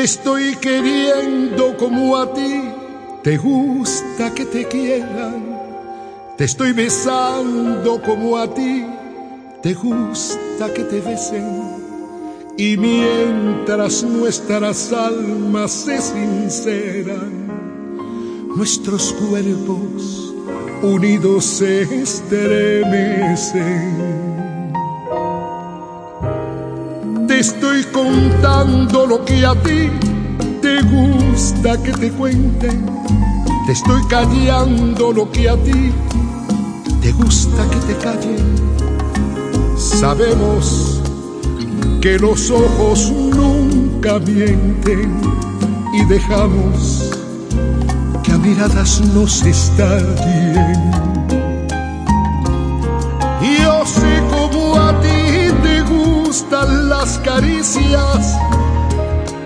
Te estoy queriendo como a ti te gusta que te quieran. Te estoy besando como a ti te gusta que te besen. Y mientras nuestras almas se sinceran, nuestros cuerpos unidos se estremecen. Te estoy contando lo que a ti te gusta que te cuenten. Te estoy callando lo que a ti te gusta que te callen. Sabemos que los ojos nunca mienten y dejamos que a miradas nos estallen.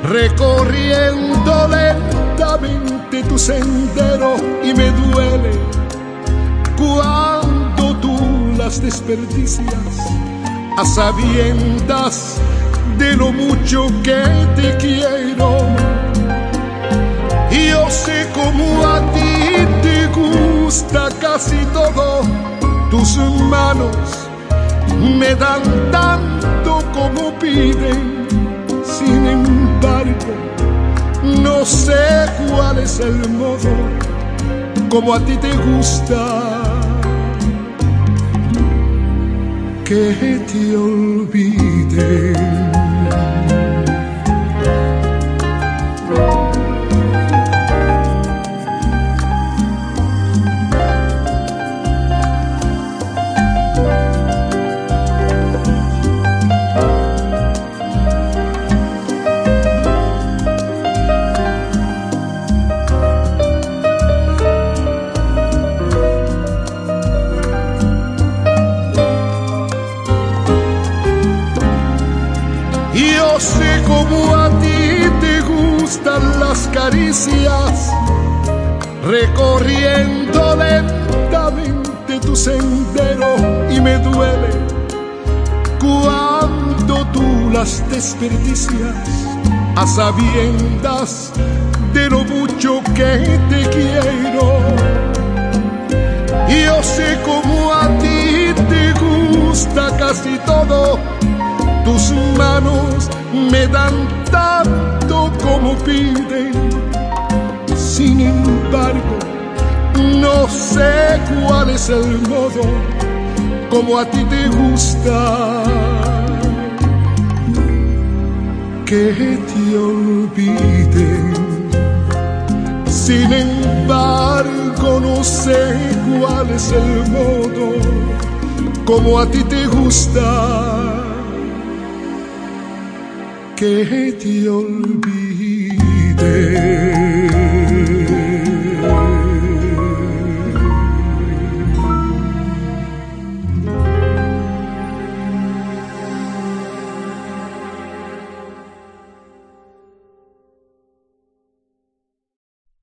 Recorriendo lentamente tu sendero y me duele cuando tú las desperdicias a sabiendas de lo mucho que te quiero. Yo sé cómo a ti te gusta casi todo, tus manos me dan tanto como piden, no sé cuál es el modo como a ti te gusta que te olvide. Gustan las caricias, recorriendo lentamente tu sendero y me duele cuando tú las desperdicias a sabiendas de lo mucho que te quiero. Yo sé cómo a ti te gusta casi todo tus manos me dan tanto como piden. Sin embargo, no sé cuál es el modo como a ti te gusta que te olviden. Sin embargo, no sé cuál es el modo como a ti te gusta que te olvide.